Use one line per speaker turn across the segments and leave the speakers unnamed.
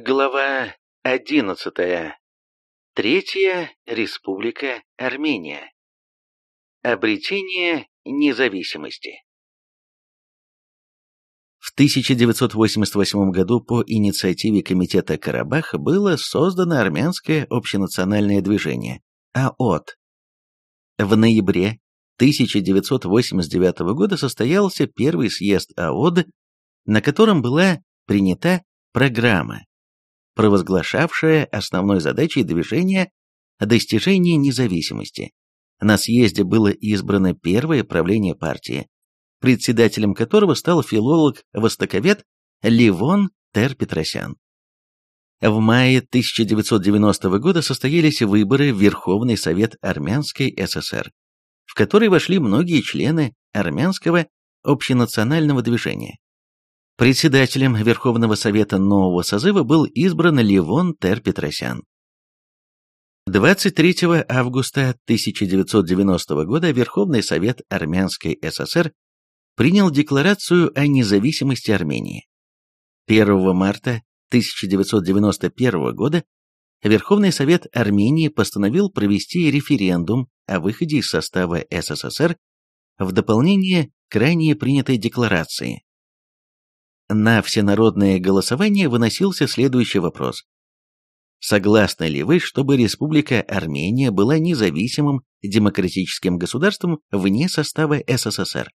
Глава 11. Третья Республика Армения. Обретение независимости. В 1988 году по инициативе Комитета Карабах было создано армянское общенациональное движение АОТ. В ноябре 1989 года состоялся первый съезд АОД, на котором была принята программа, провозглашавшая основной задачей движения достижение независимости. На съезде было избрано первое правление партии, председателем которого стал филолог-востоковед Ливон Тер-Петросян. В мае 1990 года состоялись выборы в Верховный Совет Армянской ССР в который вошли многие члены армянского общенационального движения. Председателем Верховного Совета нового созыва был избран Левон Тер-Петросян. 23 августа 1990 года Верховный Совет Армянской ССР принял Декларацию о независимости Армении. 1 марта 1991 года Верховный Совет Армении постановил провести референдум о выходе из состава СССР в дополнение к ранее принятой декларации. На всенародное голосование выносился следующий вопрос. Согласны ли вы, чтобы Республика Армения была независимым демократическим государством вне состава СССР?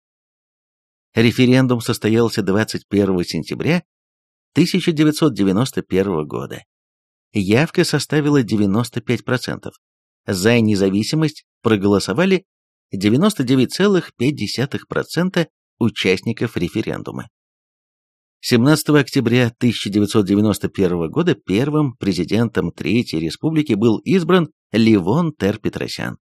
Референдум состоялся 21 сентября 1991 года. Явка составила 95%. За независимость проголосовали 99,5% участников референдума. 17 октября 1991 года первым президентом Третьей Республики был избран Ливон Тер-Петросян.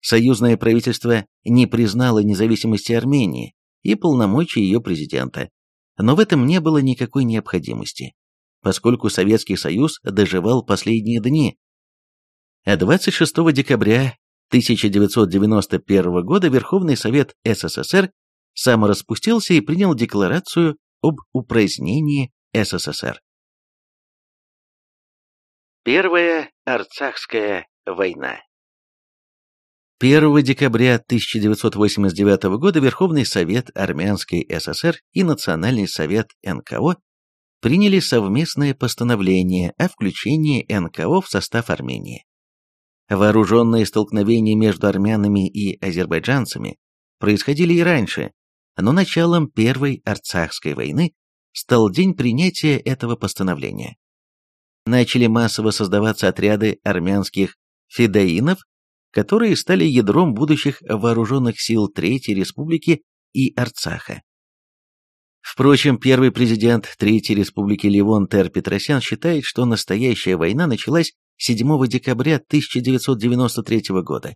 Союзное правительство не признало независимости Армении и полномочий ее президента, но в этом не было никакой необходимости, поскольку Советский Союз доживал последние дни, а 26 декабря 1991 года Верховный Совет СССР самораспустился и принял декларацию об упразднении СССР. Первая Арцахская война 1 декабря 1989 года Верховный Совет Армянской ССР и Национальный Совет НКО приняли совместное постановление о включении НКО в состав Армении. Вооруженные столкновения между армянами и азербайджанцами происходили и раньше, но началом Первой Арцахской войны стал день принятия этого постановления. Начали массово создаваться отряды армянских федоинов, которые стали ядром будущих вооруженных сил Третьей Республики и Арцаха. Впрочем, первый президент Третьей Республики Левон Тер Петросян считает, что настоящая война началась 7 декабря 1993 года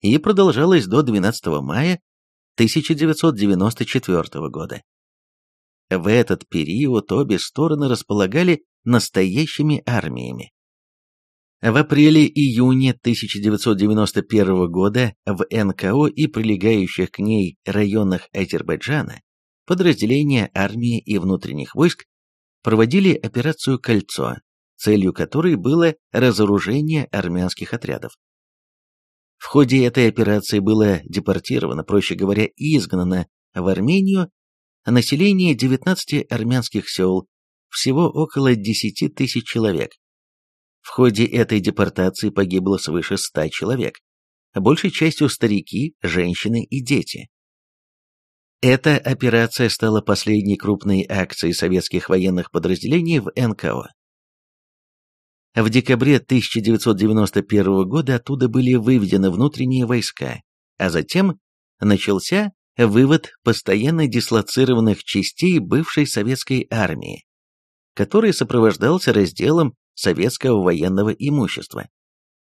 и продолжалась до 12 мая 1994 года. В этот период обе стороны располагали настоящими армиями. В апреле-июне 1991 года в НКО и прилегающих к ней районах Азербайджана подразделения армии и внутренних войск проводили операцию «Кольцо», целью которой было разоружение армянских отрядов. В ходе этой операции было депортировано, проще говоря, изгнано в Армению население 19 армянских сел, всего около 10 тысяч человек. В ходе этой депортации погибло свыше 100 человек, большей частью старики, женщины и дети. Эта операция стала последней крупной акцией советских военных подразделений в НКО. В декабре 1991 года оттуда были выведены внутренние войска, а затем начался вывод постоянно дислоцированных частей бывшей советской армии, который сопровождался разделом советского военного имущества.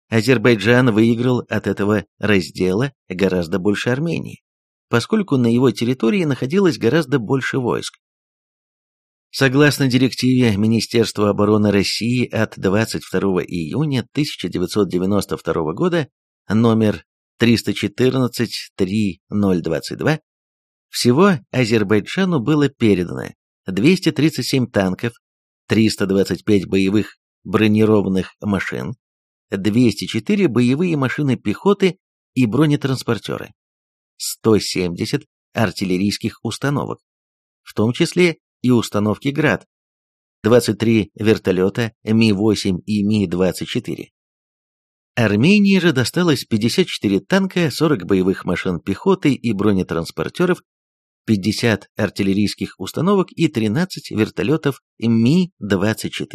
Азербайджан выиграл от этого раздела гораздо больше Армении, поскольку на его территории находилось гораздо больше войск. Согласно директиве Министерства обороны России от 22 июня 1992 года номер 314-3022, всего Азербайджану было передано 237 танков, 325 боевых бронированных машин, 204 боевые машины пехоты и бронетранспортеры, 170 артиллерийских установок, в том числе и установки «Град», 23 вертолета Ми-8 и Ми-24. Армении же досталось 54 танка, 40 боевых машин пехоты и бронетранспортеров, 50 артиллерийских установок и 13 вертолетов Ми-24.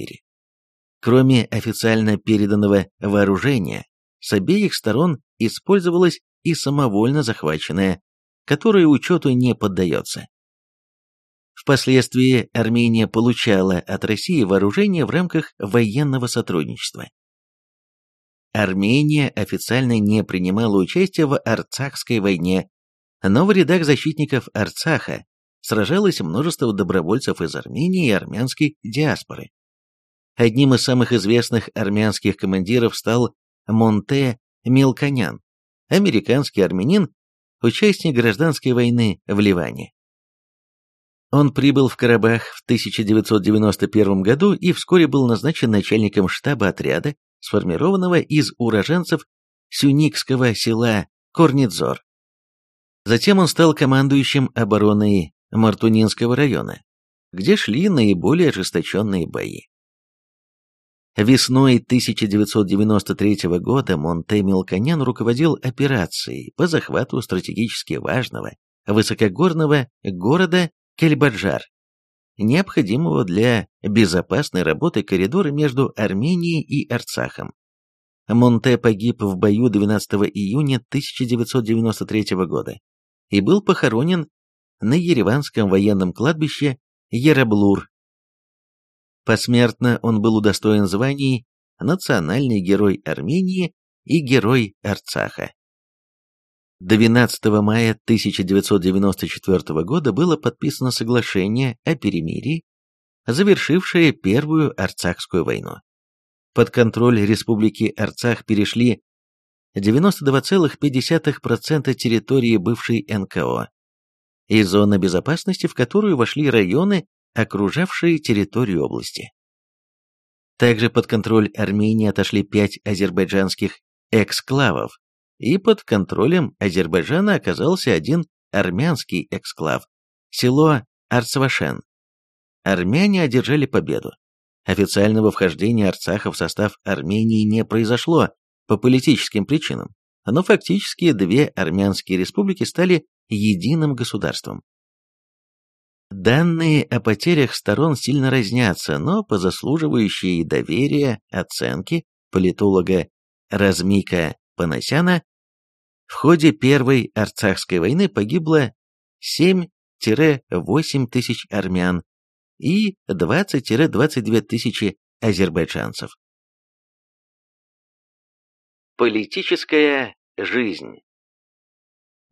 Кроме официально переданного вооружения, с обеих сторон использовалось и самовольно захваченное, которое учету не поддается. Впоследствии Армения получала от России вооружение в рамках военного сотрудничества. Армения официально не принимала участия в Арцахской войне, но в рядах защитников Арцаха сражалось множество добровольцев из Армении и армянской диаспоры. Одним из самых известных армянских командиров стал Монте Милконян, американский армянин, участник гражданской войны в Ливане. Он прибыл в Карабах в 1991 году и вскоре был назначен начальником штаба отряда, сформированного из уроженцев сюникского села Корнидзор. Затем он стал командующим обороной Мартунинского района, где шли наиболее ожесточенные бои. Весной 1993 года Монте Мелконян руководил операцией по захвату стратегически важного высокогорного города Кельбаджар, необходимого для безопасной работы коридора между Арменией и Арцахом. Монте погиб в бою 12 июня 1993 года и был похоронен на Ереванском военном кладбище Ераблур. Посмертно он был удостоен званий «Национальный герой Армении» и «Герой Арцаха». 12 мая 1994 года было подписано соглашение о перемирии, завершившее Первую Арцахскую войну. Под контроль Республики Арцах перешли 92,5% территории бывшей НКО и зона безопасности, в которую вошли районы, окружавшие территорию области. Также под контроль Армении отошли пять азербайджанских эксклавов, и под контролем Азербайджана оказался один армянский эксклав – село Арцвашен. Армяне одержали победу. Официального вхождения Арцаха в состав Армении не произошло по политическим причинам, но фактически две армянские республики стали единым государством. Данные о потерях сторон сильно разнятся, но по заслуживающей доверия оценке политолога Размика Панасяна, в ходе Первой Арцахской войны погибло 7-8 тысяч армян и 20-22 тысячи азербайджанцев. Политическая жизнь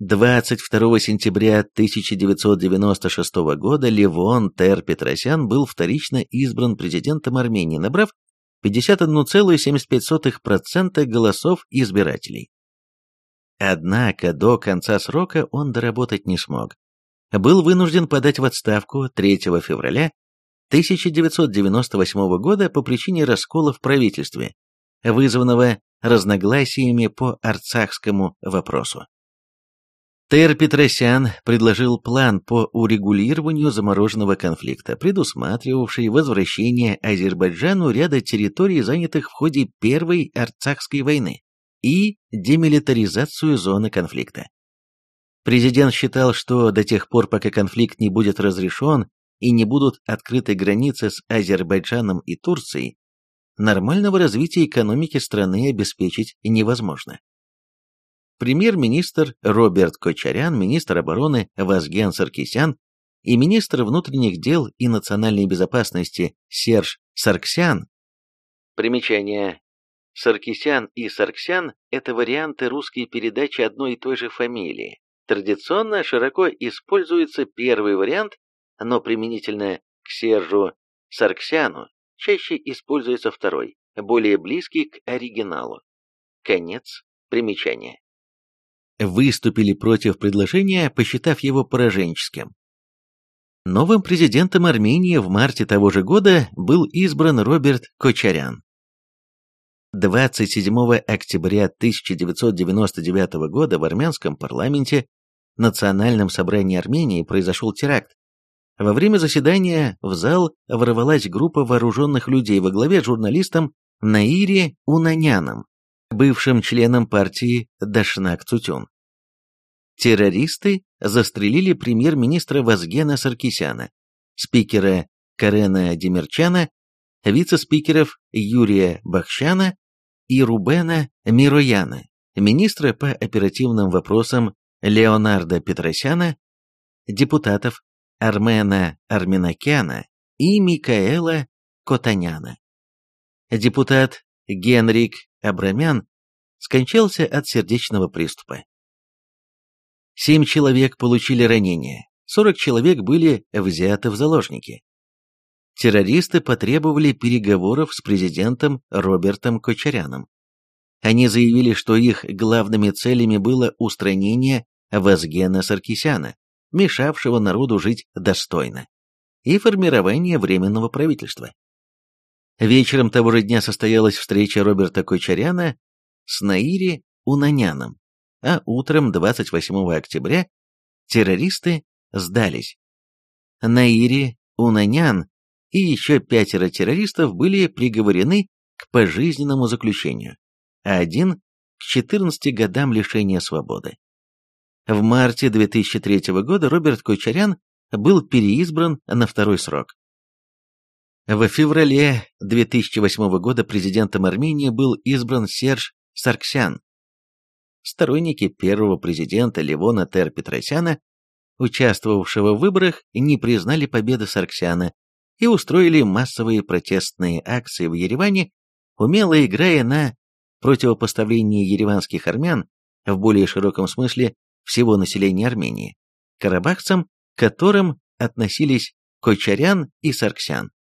22 сентября 1996 года Левон Тер Петросян был вторично избран президентом Армении, набрав 51,75% голосов избирателей. Однако до конца срока он доработать не смог. Был вынужден подать в отставку 3 февраля 1998 года по причине раскола в правительстве, вызванного разногласиями по арцахскому вопросу. Тер Петросян предложил план по урегулированию замороженного конфликта, предусматривавший возвращение Азербайджану ряда территорий, занятых в ходе Первой Арцахской войны, и демилитаризацию зоны конфликта. Президент считал, что до тех пор, пока конфликт не будет разрешен и не будут открыты границы с Азербайджаном и Турцией, нормального развития экономики страны обеспечить невозможно премьер-министр Роберт Кочарян, министр обороны Вазген Саркисян и министр внутренних дел и национальной безопасности Серж Сарксян. Примечание. Саркисян и Сарксян – это варианты русской передачи одной и той же фамилии. Традиционно широко используется первый вариант, но применительно к Сержу Сарксяну чаще используется второй, более близкий к оригиналу. Конец примечания выступили против предложения, посчитав его пораженческим. Новым президентом Армении в марте того же года был избран Роберт Кочарян. 27 октября 1999 года в армянском парламенте Национальном собрании Армении произошел теракт. Во время заседания в зал ворвалась группа вооруженных людей во главе с журналистом Наири Унаняном, бывшим членом партии Дашнак Цутюн. Террористы застрелили премьер-министра Вазгена Саркисяна, спикера Карена Демирчана, вице-спикеров Юрия Бахчана и Рубена Мирояна, министра по оперативным вопросам Леонарда Петросяна, депутатов Армена Арминакяна и Микаэла Котаняна. Депутат Генрик Абрамян скончался от сердечного приступа. Семь человек получили ранения, 40 человек были взяты в заложники. Террористы потребовали переговоров с президентом Робертом Кочаряном. Они заявили, что их главными целями было устранение Вазгена Саркисяна, мешавшего народу жить достойно, и формирование Временного правительства. Вечером того же дня состоялась встреча Роберта Кочаряна с Наири Унаняном, а утром 28 октября террористы сдались. Наири, Унанян и еще пятеро террористов были приговорены к пожизненному заключению, а один – к 14 годам лишения свободы. В марте 2003 года Роберт Кочарян был переизбран на второй срок. В феврале 2008 года президентом Армении был избран Серж Сарксян. Сторонники первого президента Левона Тер Петросяна, участвовавшего в выборах, не признали победы Сарксяна и устроили массовые протестные акции в Ереване, умело играя на противопоставлении ереванских армян в более широком смысле всего населения Армении, карабахцам, к которым относились Кочарян и Сарксян.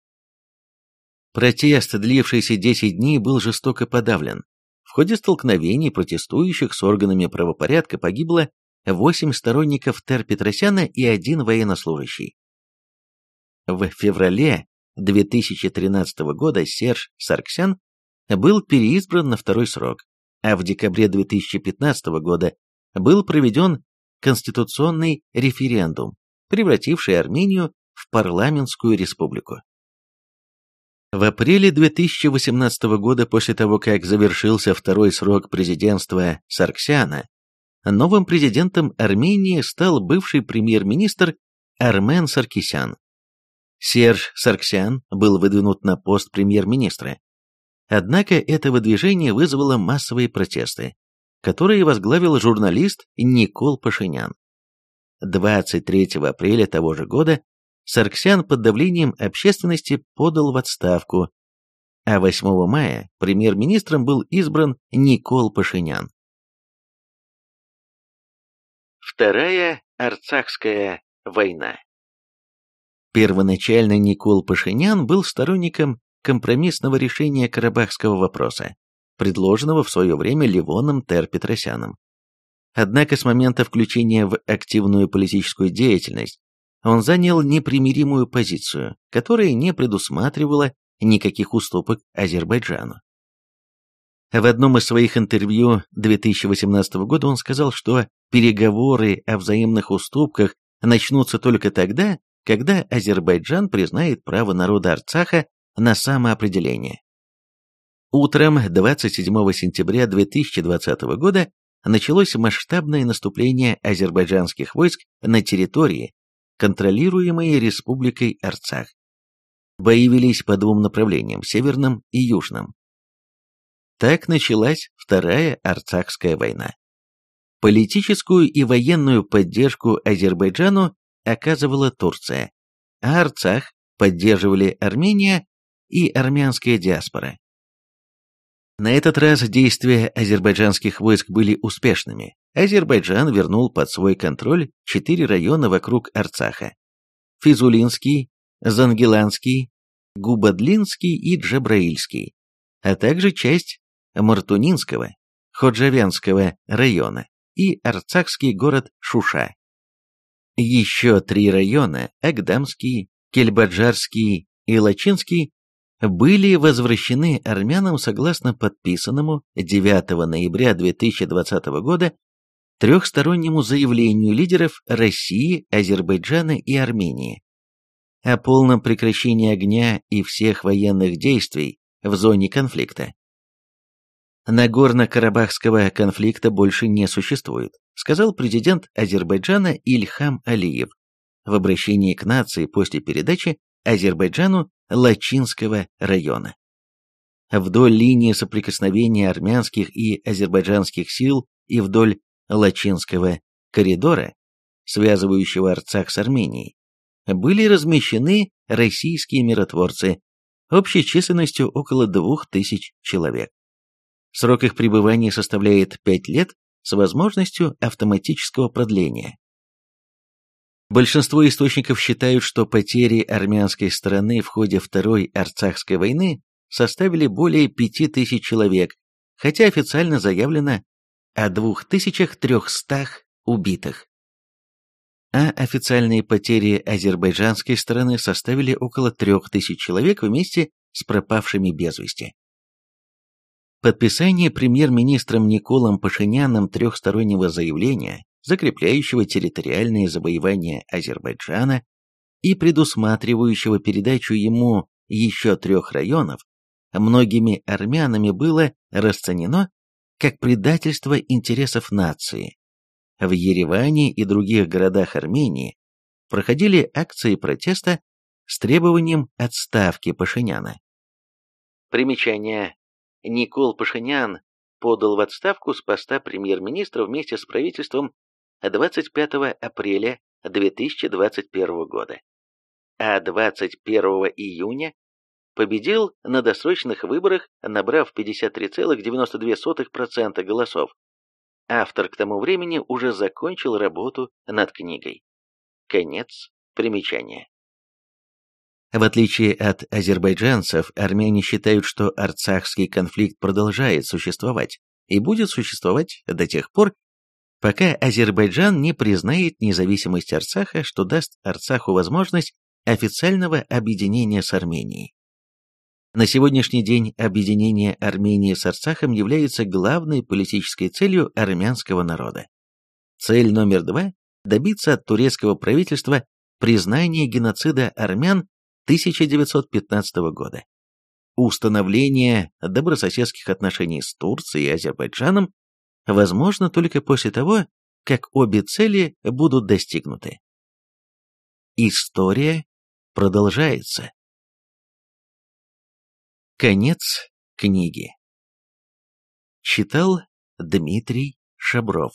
Протест, длившийся 10 дней, был жестоко подавлен. В ходе столкновений протестующих с органами правопорядка погибло 8 сторонников Тер Петросяна и один военнослужащий. В феврале 2013 года Серж Сарксян был переизбран на второй срок, а в декабре 2015 года был проведен конституционный референдум, превративший Армению в парламентскую республику. В апреле 2018 года, после того, как завершился второй срок президентства Сарксяна, новым президентом Армении стал бывший премьер-министр Армен Саркисян. Серж Сарксян был выдвинут на пост премьер-министра. Однако это выдвижение вызвало массовые протесты, которые возглавил журналист Никол Пашинян. 23 апреля того же года Сарксян под давлением общественности подал в отставку, а 8 мая премьер-министром был избран Никол Пашинян. Вторая Арцахская война Первоначально Никол Пашинян был сторонником компромиссного решения карабахского вопроса, предложенного в свое время Ливоном Тер Петросяном. Однако с момента включения в активную политическую деятельность он занял непримиримую позицию, которая не предусматривала никаких уступок Азербайджану. В одном из своих интервью 2018 года он сказал, что переговоры о взаимных уступках начнутся только тогда, когда Азербайджан признает право народа Арцаха на самоопределение. Утром 27 сентября 2020 года началось масштабное наступление азербайджанских войск на территории, контролируемые Республикой Арцах. Бои велись по двум направлениям, северным и южным. Так началась Вторая Арцахская война. Политическую и военную поддержку Азербайджану оказывала Турция, а Арцах поддерживали Армения и армянская диаспора. На этот раз действия азербайджанских войск были успешными. Азербайджан вернул под свой контроль четыре района вокруг Арцаха. Физулинский, Зангеланский, Губадлинский и Джабраильский, а также часть Мартунинского, Ходжавянского района и арцахский город Шуша. Еще три района – Агдамский, Кельбаджарский и Лачинский – были возвращены армянам согласно подписанному 9 ноября 2020 года трехстороннему заявлению лидеров России, Азербайджана и Армении о полном прекращении огня и всех военных действий в зоне конфликта. Нагорно-Карабахского конфликта больше не существует, сказал президент Азербайджана Ильхам Алиев в обращении к нации после передачи Азербайджану Лачинского района. Вдоль линии соприкосновения армянских и азербайджанских сил и вдоль Лачинского коридора, связывающего Арцах с Арменией, были размещены российские миротворцы общей численностью около двух тысяч человек. Срок их пребывания составляет 5 лет с возможностью автоматического продления. Большинство источников считают, что потери армянской стороны в ходе Второй Арцахской войны составили более 5000 человек, хотя официально заявлено о 2300 убитых. А официальные потери азербайджанской стороны составили около 3000 человек вместе с пропавшими без вести. Подписание премьер-министром Николом Пашиняном трехстороннего заявления, закрепляющего территориальные завоевания Азербайджана и предусматривающего передачу ему еще трех районов, многими армянами было расценено как предательство интересов нации. В Ереване и других городах Армении проходили акции протеста с требованием отставки Пашиняна. Примечание Никол Пашинян подал в отставку с поста премьер-министра вместе с правительством 25 апреля 2021 года, а 21 июня победил на досрочных выборах, набрав 53,92% голосов. Автор к тому времени уже закончил работу над книгой. Конец примечания. В отличие от азербайджанцев, армяне считают, что арцахский конфликт продолжает существовать и будет существовать до тех пор, пока Азербайджан не признает независимость Арцаха, что даст Арцаху возможность официального объединения с Арменией. На сегодняшний день объединение Армении с Арцахом является главной политической целью армянского народа. Цель номер два – добиться от турецкого правительства признания геноцида армян 1915 года. Установление добрососедских отношений с Турцией и Азербайджаном возможно только после того, как обе цели будут достигнуты. История продолжается. Конец книги. Читал Дмитрий Шабров